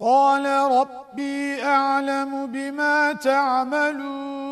قال ربي أعلم بما تعملون